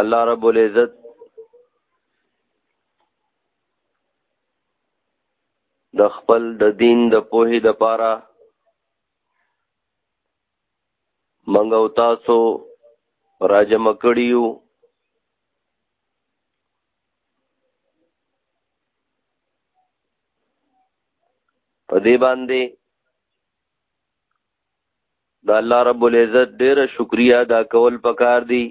الله رب العزت د خپل د دین د پوهې د پاره منګ او تاسو راجم کړیو په دې باندې د الله رب العزت ډېر شکریا ادا کول پکار دي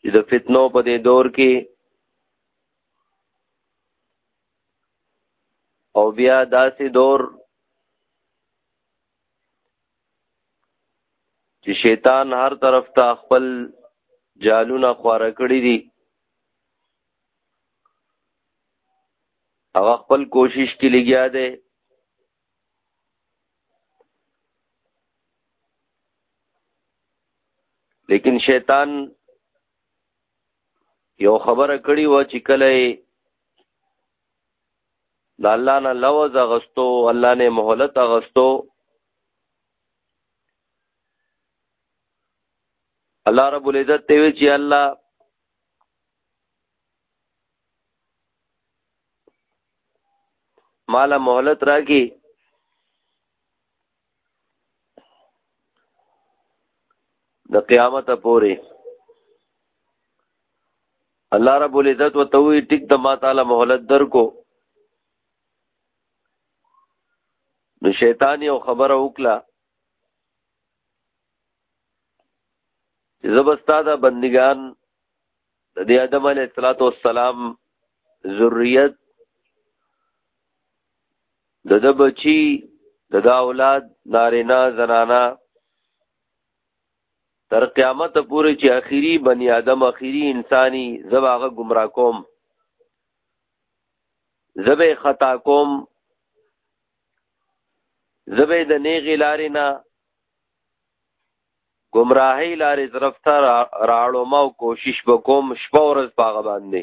چې د فتنو په دې دور کې او بیا داسې دور چې شیطان هر طرف ته خپل جالونه خواره کړی دي هغه خپل کوشش کې لګیا دی لیکن شیطان یو خبره کړی و چې کله د الله نه لوز اغستو الله نه مهلت اغستو الله رب العزت ته وی چې الله مال مهلت راکی د قیامت پورې الله رب العزت وتوي ټیک د ما تعالی مهلت درکو نو شیطان یو خبره وکړه زبستا دا بندگان د آدم علیه الصلاۃ والسلام ذریت د د بچی د دا اولاد نارینا زنانا تر قیامت پورې چې اخیری بنی آدم اخیری انساني زباغه گمراه کوم زبې خطا کوم زبې د نیغې لارې نه گمراهی لارې طرف ته راړو ما کوشش وکوم شپه ورځ پاغه باندې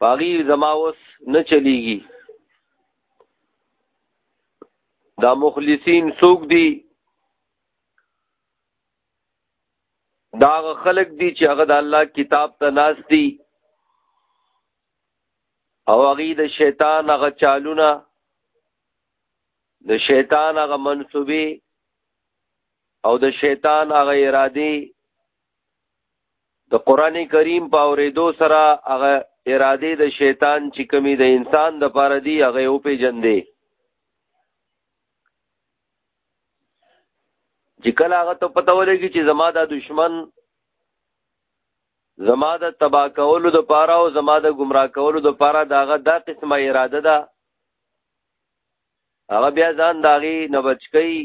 باغی زما اوس نه چلیږي دا مخلصین څوک دي دا خلق دي چې هغه د الله کتاب ته ناس دي او هغه د شیطان هغه چالونه د شیطان هغه منسوبي او د شیطان هغه ارادي د قران کریم په اوریدو سره هغه اراده د شیطان چې کمی د انسان د پاره دی هغه او په جن دی چې کله هغه ته پته ولګي چې زما د دشمن زما د تبا کولو د پاره او زما د گمراه کولو د پاره داغه دا قسمه اراده ده هغه بیا ځان داغي نه بچ کوي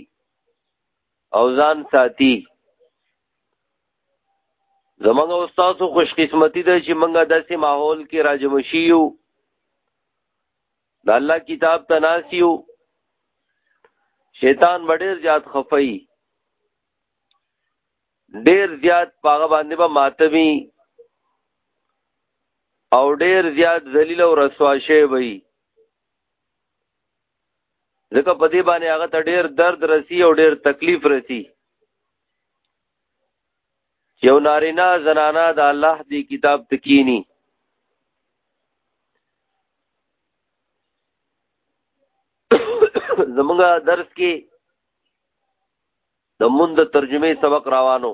او ځان ساتي زمونږ استاد خوش قسمتي ده چې مونږه داسې ماحول کې راجم شيو د الله کتاب تناسیو شیطان ډېر زیات خفای ډېر زیات پاغه باندې به ماتمي او ډېر زیات ذلیل او رسوا شي وي ځکه په دې باندې هغه ته ډیر درد رسی او ډیر تکلیف رسی یو نارینا زنانا د الله دی کتاب تکینی زمونږه درس کې د مند ترجمه سبق راوانو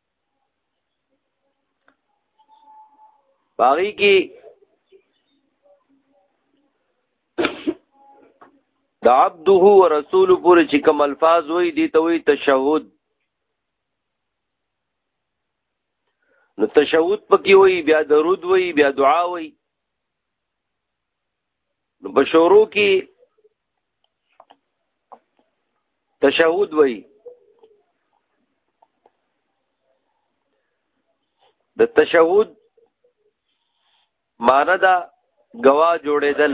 باغی کې د عبده او رسول پورې چې کوم الفاظ وای دي ته وای تشهود نو تشهود پکې وای بیا درود وای بیا دعا وای نو په شروع کې تشهود وای د تشهود معنی دا گواه جوړېدل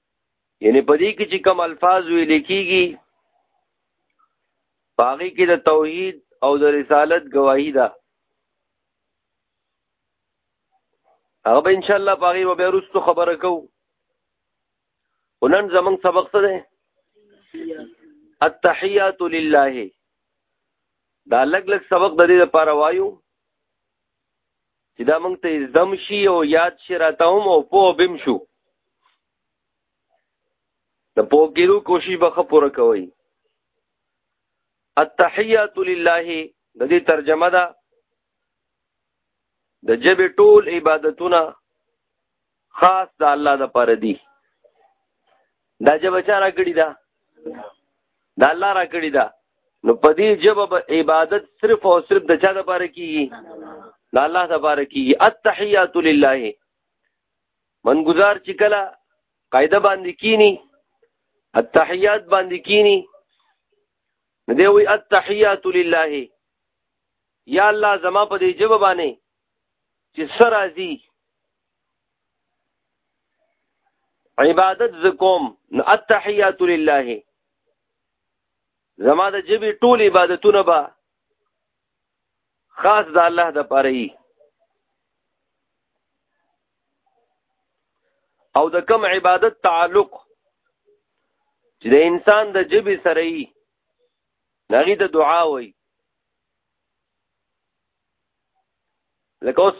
یعنی په دې کې چې کوم الفاظ ویل کېږي باغی کې د توحید او د رسالت گواهی ده هغه به ان شاء الله باغی به بیرستو خبره کو ونن زمنګ سبق څه ده التحیات لله دا لګ لګ سبق د دې لپاره وایو چې دا موږ ته زم شي او یاد شي راته هم او په بم شو د پوګیرو کوشش به خپوره کوي التحیات لله د دې ترجمه ده د جبه ټول عبادتونه خاص د الله د پر دی دا جبه چا را کړی دا دا الله را کړی دا نو په دې جبه عبادت صرف او صرف د چا د پر کیږي دا الله د پر کیږي التحیات لله من گزار چې کله قاعده باندې کینی التحیات باندې کینی نو دی وی التحیات لله یا الله زما په دې جبه باندې چې سر ازي عبادت زکوم نو التحیات لله زما د جبی ټول عبادتونه با خاص د الله د پاره ای او د کم عبادت تعلق چې د انسان د جبی سره ای نغی د دعا وای لکه اوس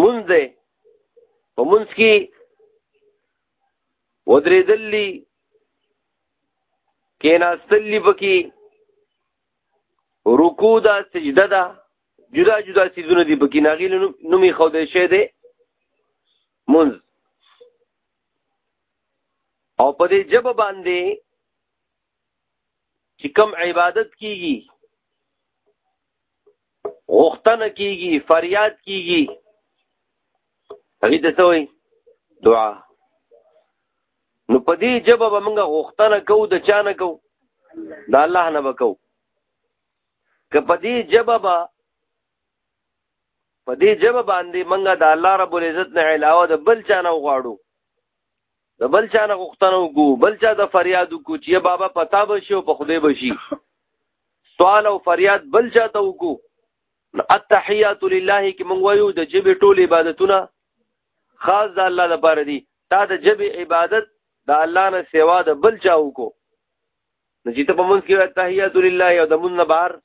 مونږ دی په مونږ کې ودرېدلی کېناستلی پکې رکوع دا سجده ده جدا جدا سیزونه دي پکې ناغي نومي خو دې شه دي منز او په دې جب باندې چې کوم عبادت کیږي غوښتنه کیږي فریاد کیږي هغه ته څه وایي دعا نو په دې جبه به موږ غوښتنه کوو د چا نه کوو د الله نه به کوو که په دې جبه به په دې جبه باندې موږ د الله رب العزت نه علاوه د بل چا نه وغواړو د بل چا نه غوښتنه وکړو بل چا د فریاد وکړو چې بابا پتا به شي او په خوده به شي سوال او فریاد بل چا ته وکړو التحیات لله کې مونږ وایو د جبه ټول عبادتونه خاص د الله لپاره دي تا د جبه عبادت د الله نه سوا د بل چا وکړو نو چې ته په مونږ کې التحیات لله او د مونږ نه بار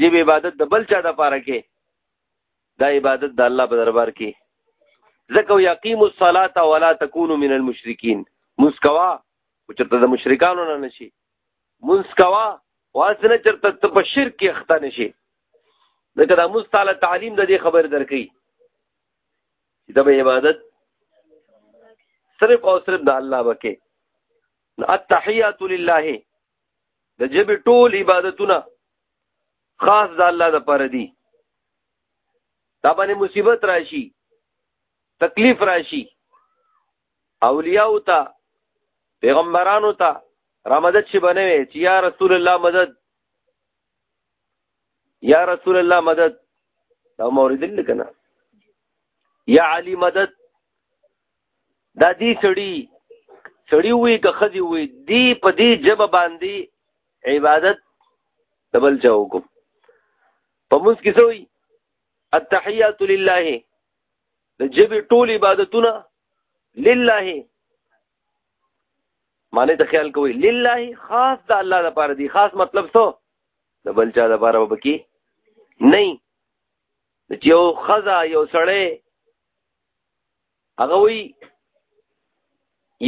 جبه عبادت د بل چا د لپاره کې دا عبادت د الله په دربار کې ځکه یقیم الصلاه ولا تکونو من المشرکین مسکوا او چرته د مشرکانو نه نشي مسکوا واسنه چرته ته په شرک کې اخته نشي ځکه دا مستعاله تعلیم د دې خبر درکې چې د عبادت صرف او صرف د الله وکې التحیات لله د جبه ټول عبادتونه خاص د الله د پر دی دا باندې مصیبت راشي تکلیف راشي اولیاء ته پیغمبرانو ته را مدد شي بنوي چې یا رسول الله مدد یا رسول الله مدد دا مورید لکنه یا علی مدد دا دی سړی سړی وی که خدی وی دی په دې جب باندې عبادت د بل چا وکم په موږ کې سوی التحیات لله د جبې ټول عبادتونه لله معنی ته خیال کوي لله خاص د الله لپاره دی خاص مطلب څه د بل چا لپاره وبکی نه چې یو خزا یو سړی هغه وی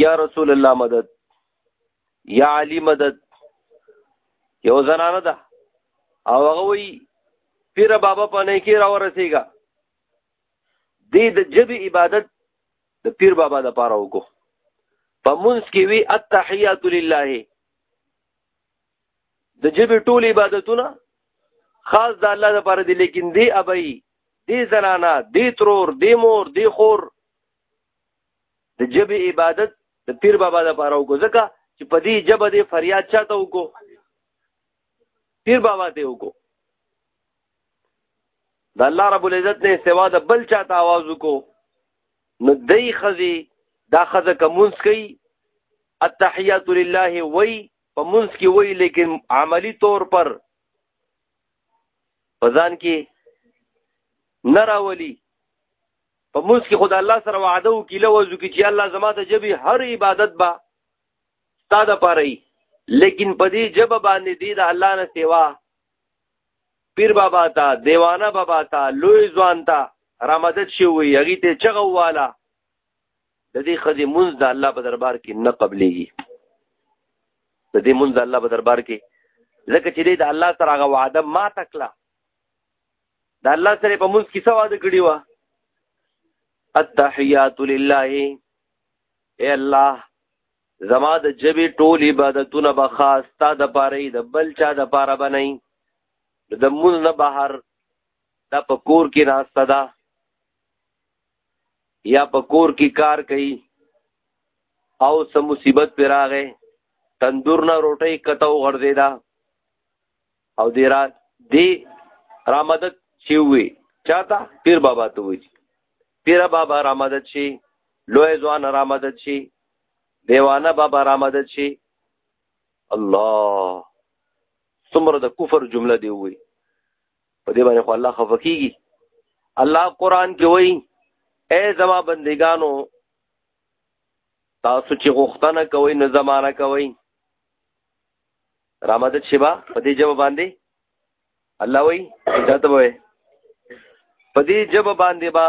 یا رسول الله مدد یا علی مدد یو زنانه ده او هغه وی پیر بابا پنه کې را ورسېګا دې د جبي عبادت د پیر بابا د پاره وکړو په منځ کې وی التحیات لله د جبي ټول عبادتونه خاص د الله لپاره دي لیکن دی ابي دی زنانا دی ترور دی مور دی خور د جبې عبادت د پیر بابا د پاره وکړو ځکه چې په دې جبه دې فریاد چاته وکړو پیر بابا ته وکړو د الله رب العزت نه سوا د بل چاته आवाज وکړو نو دای خزي دا خزه کومس کوي التحیات لله وای په منس کې وای لیکن عملی طور پر په ځان کې نه راولي په موږ کې خدای الله سره وعده وکړي لوځو کې چې الله زما ته جبي هر عبادت با تا د پاره لیکن په دې جب باندې دی د الله نه سیوا پیر بابا تا دیوانه بابا تا لوی ځوان تا رامدد شي وي هغه ته چغه واله د دې خدي منځ د الله په دربار کې نه قبليږي د دې منځ د الله په دربار کې ځکه چې د الله سره هغه وعده ما تکلا د الله سره په منځ کې څه وعده کړی و التحیات لله اے الله زما د جبې ټول عبادتونه به خاص تا د پاره د بل چا د پاره بنئ د مون نه بهر دا په کور کې ناشته ده یا په کور کې کار کوي او سم مصیبت پر راغې تندور نه روټي کتاو غړزیدا او دی را دی را مدد شي وي چاته پیر بابا ته وي پیر بابا را مدد شي لوی ځوان را مدد شي دیوانه بابا را مدد شي الله څومره د کفر جمله دی وي په دې باندې خو الله خفه کیږي الله قران کې وایي اے زما بندگانو تاسو چې غوښتنه کوئ نو زمانہ کوئ رامدد شبا په دې جواب باندې الله وایي اجازه وایي په دې جواب باندې با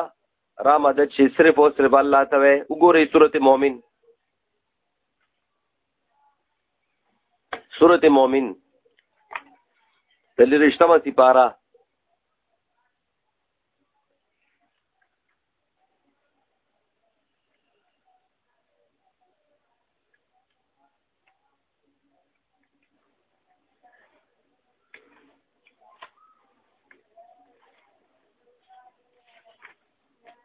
رامدد شي صرف او صرف الله ته وایي وګورئ سورته مؤمن سورت مومن دلی رشتما سپارا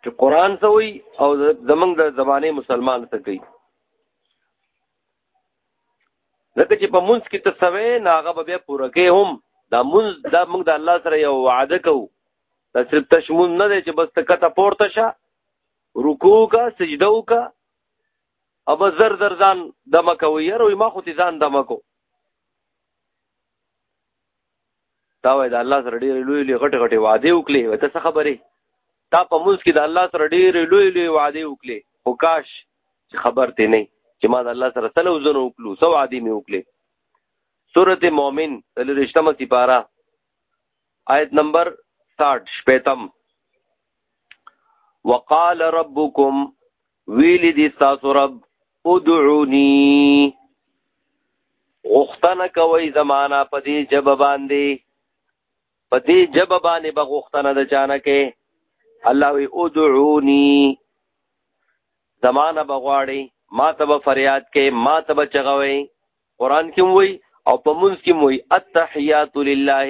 چې قران څه وي او زمنګ د زمانه مسلمان څه کوي ځکه چې په مونږ کې ته سوي ناغه به بیا پوره کې هم دا مونږ دا مونږ د الله سره یو وعده کوو دا صرف تشمون نه دی چې بس ته کته پورته شه رکوع کا سجده وکا او بس زر زر ځان دمه کوي یاره ما خو ته ځان دمه کو تا وای د الله سره ډېر لوی لوی غټ غټ وعده وکړي وته څه خبره تا په موږ کې د الله سره ډېر لوی لوی وعده وکړي او کاش چې خبر ته نه چې ما د الله سره تل وزن وکړو سو عادي مې وکړي سورته مؤمن د رښتمه سپارا آیت نمبر 60 شپیتم وقال ربکم ویلی دی ستاسو رب ادعونی غختنه کوي زمانہ په دې جب باندې په دې جب باندې به غختنه د چانه کې الله وی ادعونی زمانہ بغواړي ما ته به فریاد کې ما ته به چغوي قران کې وای او په منځ کې وای التحیات لله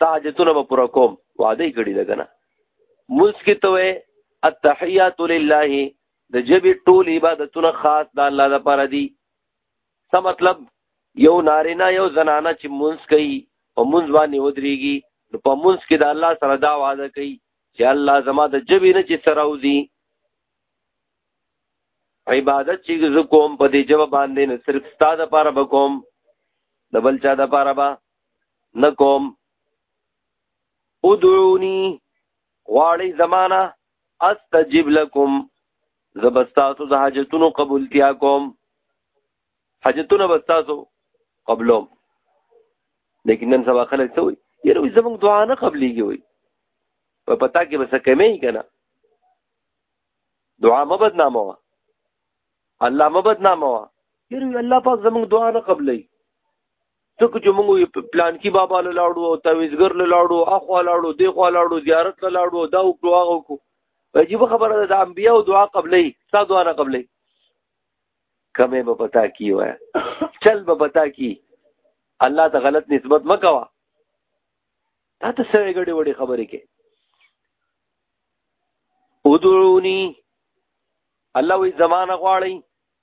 دا حاجتونه به پوره کوم وعده یې کړې ده که نه مونځ کې ته وایې التحیات لله د ژبې ټول عبادتونه خاص د الله لپاره دي څه مطلب یو نارینه یو زنانه چې مونځ کوي په مونځ باندې ودرېږي نو په مونځ کې د الله سره دا وعده کوي چې الله زما د ژبې نه چې څه راوځي عبادت چې زه کوم په دې ژبه باندې نه صرف ستا دپاره به کوم د بل چا دپاره به نکوم ادعونی غواړی زمانہ استجب لکم زبستاسو د حاجتونو قبولتیا کوم حاجتونه بستاسو قبلوم لیکن نن سبا خلک څه وي یره وي زموږ دعا نه قبليږي وي په پتا کې بس کمې کنا دعا مې بدنامه وا الله مې بدنامه وا یره الله پاک زموږ دعا نه قبلي څوک چې موږ پلان کې بابا له لاړو او تعویزګر له لاړو اخوا لاړو دی خوا لاړو زیارت له لاړو دا وکړو هغه وکړو عجیب خبره ده د انبیو دعا قبلې ستا دعا نه قبلې کمه به پتا کی وای چل به پتا کی الله ته غلط نسبت مکوا تا ته سره غړي وړي خبرې کې ادعوني الله وی زمانہ غواړي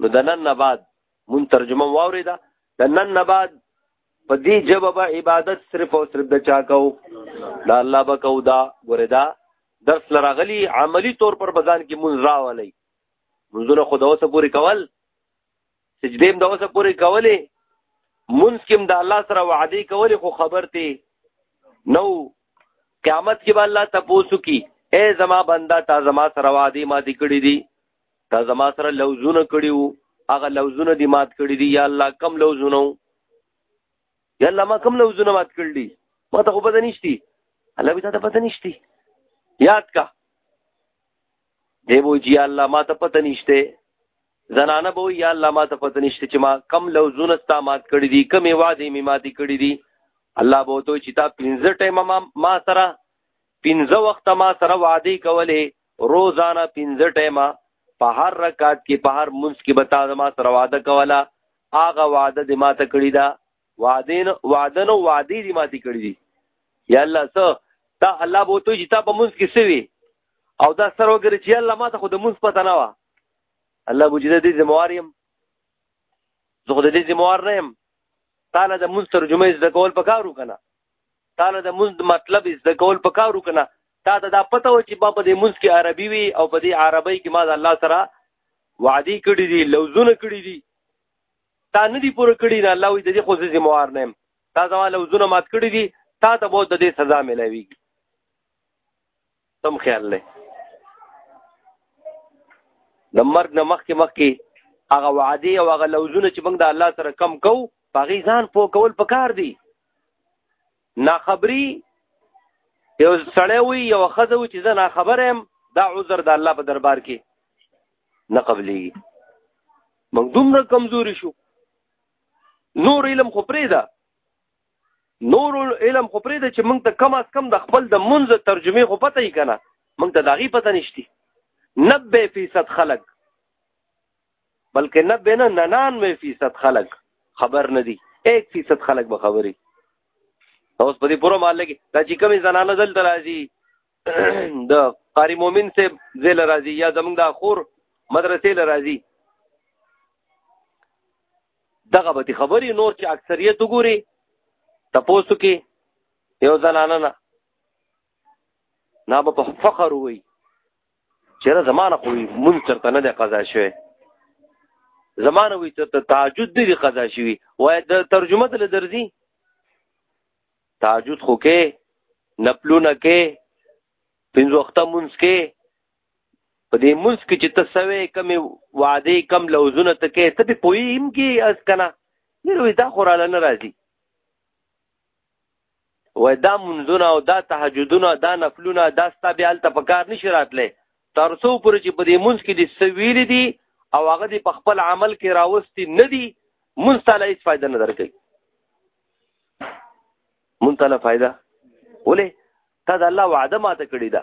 نو د نن نه بعد مون ترجمه واورې ده د نن نه بعد په دې جواب به عبادت صرف او صرف د چا کو دا الله به کو دا ګوره دا درس لراغلی عملی طور پر بزان کې مون راولي منځونه خو د اوسه پوری کول سجدې هم د اوسه پوری کولې مونږ کې د الله سره وعده کولې خو خبر ته نو قیامت کې به الله تاسو کی اے زما بندا تا زما سره وادي ما دي کړی دي تا زما سره لوزونه کړی وو هغه لوزونه دی مات کړی دی یا الله کم لوزونه یا الله ما کم لوزونه مات کړی دی ما ته خو پته نشتی الله به ته پته نشتی یاد کا دی وو جی الله ما ته پته نشته زنانه به یا الله ما ته پته نشته چې ما کم لوزونه ستا مات کړی دی کم وعده می مات کړی دی الله به تو چې تا پنځه ټیم ما ما سره پنځه وخت ما سره وعده کولې روزانه پنځه ټیمه په هر رکعت کې په هر منځ کې به تا زما سره وعده کوله هغه وعده دې ماته کړې ده وعده نه وعده نو وعده دې ماته کړې دي یا الله څه تا الله به ته چې تا په منځ کې سوي او دا سره وګړي چې الله ماته خو د منځ پته نه و الله بوجي دې ذمہوار يم زه خو دې ذمہوار نه يم تعالی د منځ ترجمه زده کول پکارو کنه تا نه د مونږ مطلب زده کول په کارو کنه تا ته دا پته و چې ما په دې مونږ کې عربي وي او په دې عربي کې ما د الله سره وعده کړې دي لوزونه کړې دي تا نه دي پوره کړې نه الله وي د دې خو زه زموار نه تا زما لوزونه مات کړې دي تا ته به د دې سزا ملويږي تم خیال لې د مرګ نه مخکې مخکې هغه وعده او هغه لوزونه چې موږ د الله سره کم کو پاغي ځان پو کول پکار دی نا خبري یو سړی وي یو خزه وي چې زه نا خبره يم دا عذر د الله په دربار کې نه قبلي موږ دومره کمزوري شو نور علم خو پرې ده نور علم خو پرې ده چې موږ ته کم از کم د خپل د منځ ترجمه خو پته یې کنه موږ ته داغي پته نشتی 90% خلک بلکې نه بنا 99% خلک خبر نه دي 1% خلک به خبري اوس په دې پوره مال لګي دا چې کومې زنانه دلته راځي د قاری مومن سے زیل راځي یا زمونږ د اخور مدرسې لراځي دغه به خبرې نور چې اکثریت وګوري تاسو کې یو زنانه نه نه به په فخر وي چیرې زمانه خو مونږ چرته نه ده قضا شوی زمانه وي چرته تعجد دی قضا شوی وای د ترجمه دل درځي تعجد خو کې نپلونه کې پنځه وخته مونږ کې په دې منځ کې چې ته سوې کمې وعدې کم لوزونه ته کې ته په پویم کې از کنه یره دا خو رااله نه راځي و دا منځونه او دا تهجدونه دا نفلونه دا ستا بیا هلته په کار نشي راتلی تر څو پورې چې په دې منځ کې دې څه ویلي دي او هغه دې په خپل عمل کې راوستي نه دي مونږ ته له هېڅ فایده نه درکوي مونږ ته له فایده ولې تا د الله وعده ماته کړې ده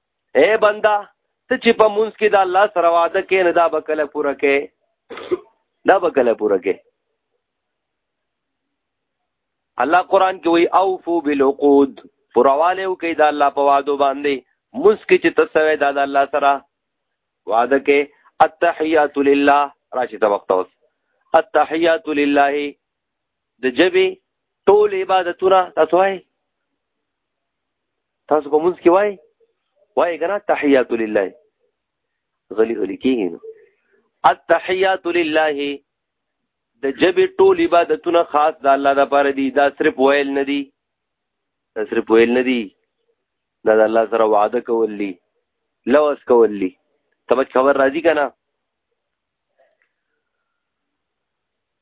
اے بندا ته چې په مونږ کې د الله سره وعده کې نه دا به کله پوره کې دا به کله پوره کې الله قران کې وی اوفو بالعقود پرواله او کې دا الله په وعده باندې مونږ کې چې تسوي دا د الله سره وعده کې التحیات لله راشي ته وخت اوس التحیات لله د جبې ټول عبادتونه تاسو وای تاسو په موږ کې وای وای کنه تحیات لله غلی غلی کیږي نو التحیات لله د جبې ټول عبادتونه خاص د الله لپاره دي دا صرف ویل نه دي دا صرف ویل نه دي دا د الله سره وعده کول دي لوس کول دي تمج خبر راځي کنه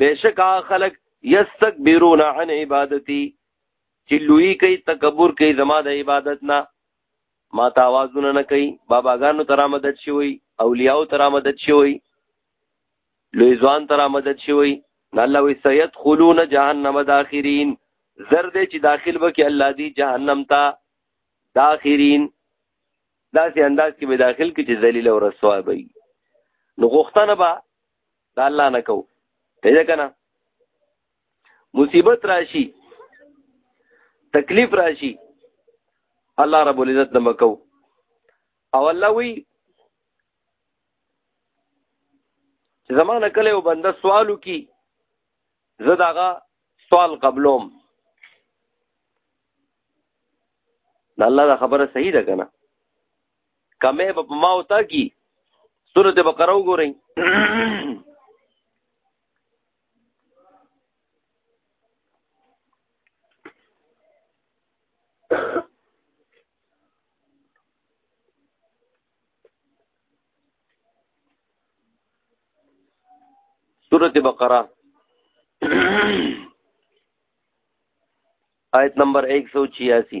بشکا خلق یستكبرون عن عبادتي چې لوی کوي تکبر کوي زما د عبادت نه ما ته आवाजونه نه کوي باباګانو تر مدد شوی اولیاء تر مدد شوی لوی ځوان تر مدد شوی الله وی سید خلون جهنم داخرین زرد چې داخل وکي الله دی جهنم ته داخرین داسې انداز کې به داخل کې چې ذلیل او رسوا وي نو غوښتنه به دا الله نه کو پیدا کنه مصیبت راشي تکلیف راشي الله رب العزت نه مکو او الله وی زمانه کله یو بنده سوالو کی زه داغه سوال قبلوم دا الله دا خبره صحیح ده کنه کمه به ما او تا کی سورته بقره وګورئ سورت بقرہ آیت نمبر ایک سو چھیاسی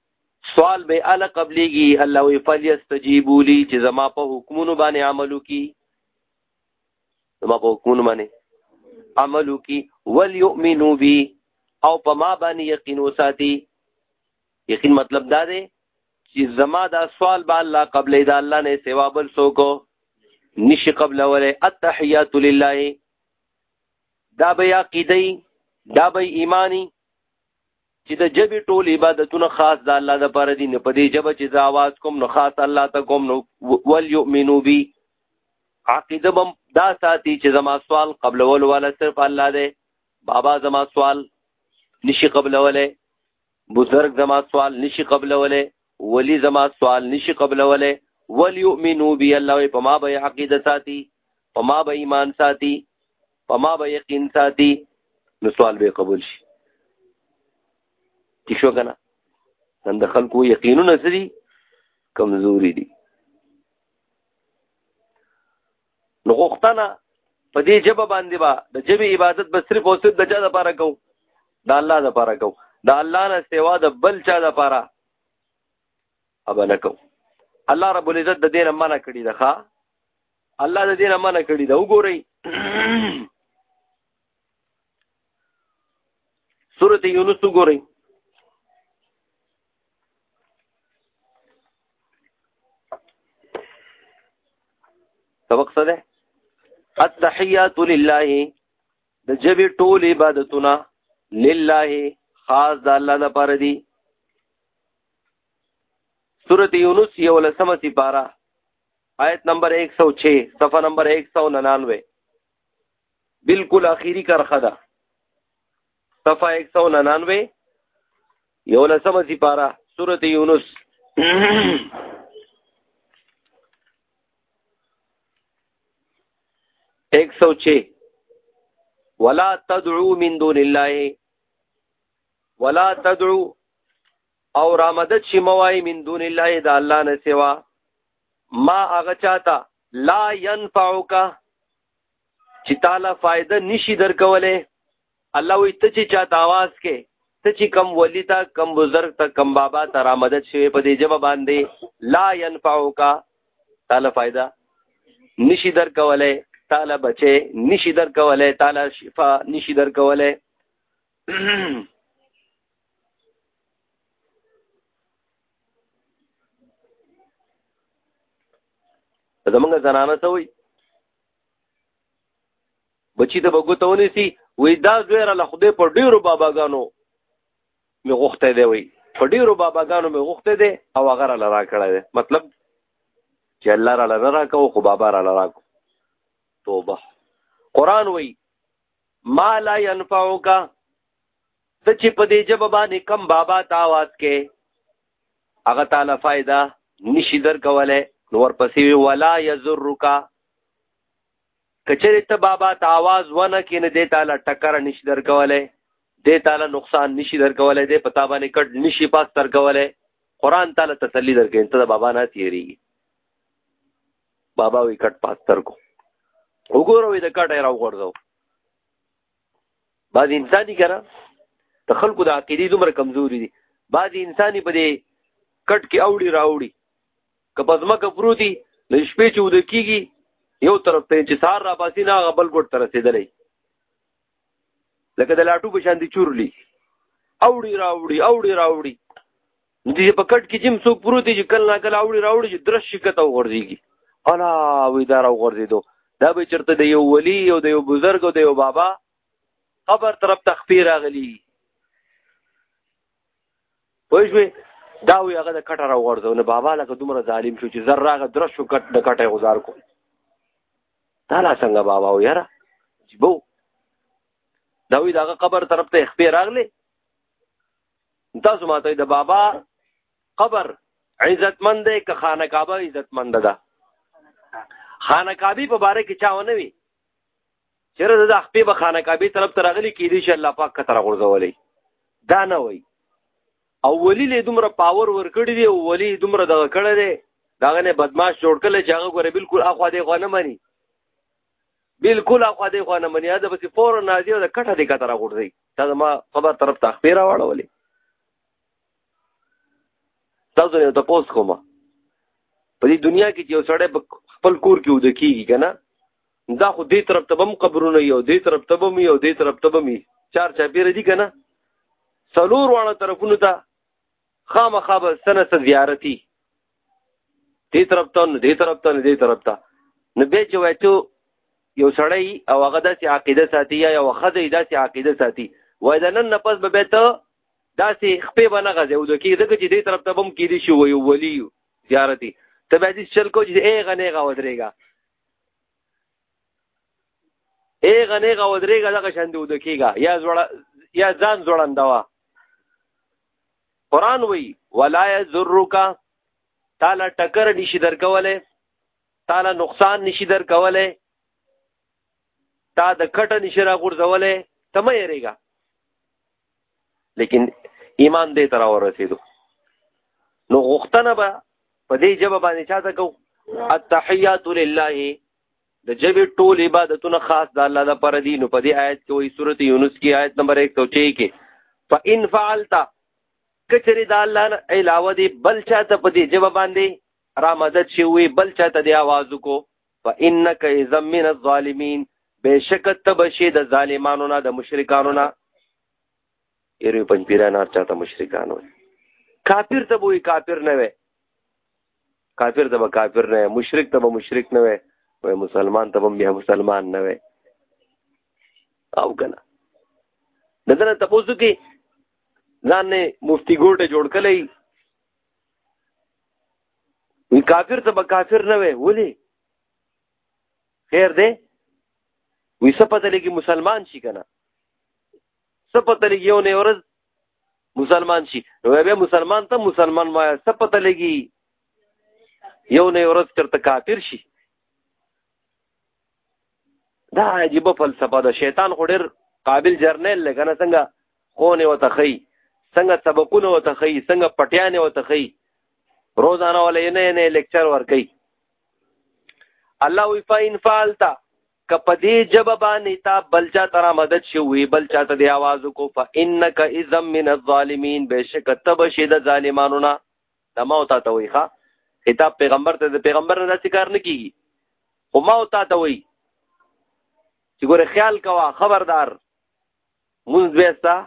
سوال به ال قبليږي الله وی فليستجيبوا لي چې زما په حکمونو باندې عملو کی زما په حکمونو باندې عملو کی وليؤمنوا بي او په ما باندې یقین وساتي یقین مطلب دا دی چې زما دا سوال به الله قبلې دا الله نه سوا بل څوک نشي قبل ولا التحيات لله دا به عقیده دا به ایمانی چې د جبې ټول عبادتونه خاص د الله د پاره دي نه په دې جبه چې زاواز کوم نو خاص الله ته کوم نو ول یؤمنو بی عقیده بم دا ساتي چې زما سوال قبل ول ولا صرف الله دی بابا زما سوال نشي قبل ولې بزرگ زما سوال نشي قبل ولې ولی زما سوال نشي قبلوله ولی یؤمنو بی الله وی پما به عقیده ساتي پما به ایمان ساتي پما به یقین ساتي نو سوال به قبول شي کی شو کنه نن د خلکو یقینونه سری کمزوري دي نو غوښتنه په دې جبه باندې با د جبه عبادت به صرف او صرف د چا لپاره کو د الله لپاره کو د الله نه سوا د بل چا لپاره ابا نه کو الله رب العزت د دې نه منع کړی ده ښا الله د دې نه منع کړی ده وګورئ سورته یونس وګورئ سبق څه ده التحیات لله د جبې ټول عبادتونه لله خاص د الله لپاره دي سورۃ یونس یو لسمه سپاره آیت نمبر 106 صفحه نمبر 199 بالکل اخیری کرخه ده صفحه 199 یولسمه سپاره سورت یونس ایک سو چھ ولا تدعو من دون الله ولا تدعو او را مدد شي موای من دون الله د الله نه سوا ما هغه چاته لا ينفعك چې تعالی فائدہ نشي درکوله الله وي ته چې چا تاواز کې ته چې کم ولی تا کم بزرگ تا کم بابا تا را مدد شوی په دې جبه باندې لا ينفعوک تعالی فائدہ نشي درکوله تعالی بچي نشي درکوله تعالی شفا نشي درکوله زمونږ زنانه څه وي بچی ته بګوته ونیسی وې دا زویره له خدای په ډیرو باباګانو می غوښته دی وې په ډیرو باباګانو می غوښته دی او هغه را لرا کړی دی مطلب چې الله را لرا راکو خو بابا را لرا کو توبه قران وې ما لا ينفعک ته چې په دې جبه باندې کم بابا ته आवाज کې هغه تعالی فائدہ نشي در کوله نو ورپسې ولا یزرک کچره ته بابا ته आवाज ونه کې نه دې تعالی ټکر نشي در کوله دې تعالی نقصان نشي در کوله دې پتا باندې کټ نشي پاس تر کوله قران تعالی تسلی در کوي ته بابا نه تیری بابا وی کټ پاس تر کو وګورو دې کټ راو ورځو بعضی انساني کنه د خلکو د عقیدې دومره کمزوري دي بعضی انساني په دې کټ کې اوړي راوړي که په ځمکه پروتي د شپې چې ود کېږي یو طرف ته چې سهار را پاسي نه هغه بل ګوټ ته رسېدلی لکه د لاټو په شان دي چورلي اوړي راوړي اوړي راوړي نو دې په کټ کې جیم څوک پروت دی چې کله نا کله اوړي راوړي چې درس شي کته وغورځېږي الا وې دا راوغورځېدو دا به چېرته د یو ولي او د یو بزرګ او د یو بابا قبر طرف ته خپې راغلي پوه شوې دا وی هغه د کټه راوغورځو نو بابا لکه دومره ظالم شو چې زر راغه درس شو کټ د کټه گزار کو دا لا څنګه بابا و یاره جبو دا وی داغه قبر طرف ته خپې راغلي تاسو ماته د بابا قبر عزتمند دی که خانه کعبه عزتمند ده خانه کعبه په باره کې چا ونه وي چېرې د خپې به خانه کعبه طرف ته راغلي کېدی شي الله پاک کتر غورځولی دا نه وای او ولی له دومره پاور ورکړی دی او ولی دومره دغه کړی دی داغه نه بدمعاش جوړ کړل چې هغه ګوره بالکل اخوا دی غو نه مانی بالکل اخوا دی خو نه منی دا بس فورا نازي او کټه دی کتره غورځي دا ما خبر طرف ته خبره واړولې تاسو نه تاسو کومه په دې دنیا کې چې یو سړی خپل کور کې ود کیږي کنه دا خو دې طرف ته بم قبرونه یو دې طرف ته بم یو دې طرف ته بم چار چا پیر دي کنه څلور واړه طرفونو ته خامخا به سنه زیارتي دې طرف ته نو دې طرف ته نو دې طرف ته نو به چې وای ته یو سړی او هغه داسې عقیده ساتي یا یو خزه داسې عقیده ساتي وای دا نن نفس به به ته داسې خپې بنه غځي او دکی دغه چې دې طرف ته بم کېدی شو وی ولی زیارتي ته به دې چل کو چې اے غنه غا ودرېګا اے غنه غا ودرېګا دغه شاندې ودکیګا یا زړه یا ځان زړندوا قران وی ولا یذرک تعالی ټکر نشي درکوله تعالی نقصان نشي درکوله تا د کټه نشي را غورځوله ته مې یریګا لیکن ایمان دې تر ورسېدو نو غختنه به په دې جواب باندې چاته کو التحیات لله د جبه ټول عبادتونه خاص د الله لپاره دي نو په دې آیت کې وایي سورته یونس کې آیت نمبر 106 کې فإن فعلت کچری د الله نه علاوه دی بل چاته په دې جواب باندې را مدد شي وي بل چاته دی आवाज کو فإنك إذا من الظالمين بشک تبشی د ظالمانو نه د مشرکانو نه یری پنځ پیرانار چاته مشرکانو کافر ته وې کافر نه وې کافر ته به کافر نه مشرک ته به مشرک نه وي وای مسلمان ته هم بیا مسلمان نه وي او کنه دغه تاسو کې ځان نه مفتی ګورډه جوړ کړی وی کافر ته به کافر نه وي ولی خیر دی وی سپته لګي مسلمان شي کنه سپته لګي یو نه ورځ مسلمان شي نو به مسلمان ته مسلمان وایي څه پته لګي یو نه ورځ چرته کافر شي دا عجیب فلسفه ده شیطان خو ډېر قابل جرنیل لګ نه څنګه خو نه وته خي څنګه سبقونه وته خي څنګه پټیانه وته خي روزانه ولې نه نه لیکچر ور کوي الله وی فاین فعلتا که په دې جبه باندې تا بل چا ترا مدد شوی بل چا ته دی आवाज کو فانک اذا من الظالمین بشک تب شید ظالمانو نه د ما او تا ته وی ښا خطاب پیغمبر ته د پیغمبر نه داسې کار نه کیږي خو ما او تا ته وی چې ګوره خیال کوا خبردار مونږ وستا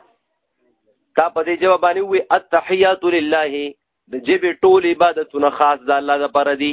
تا په دې جواب باندې وی التحیات لله د جبه ټول عبادتونه خاص د الله لپاره دي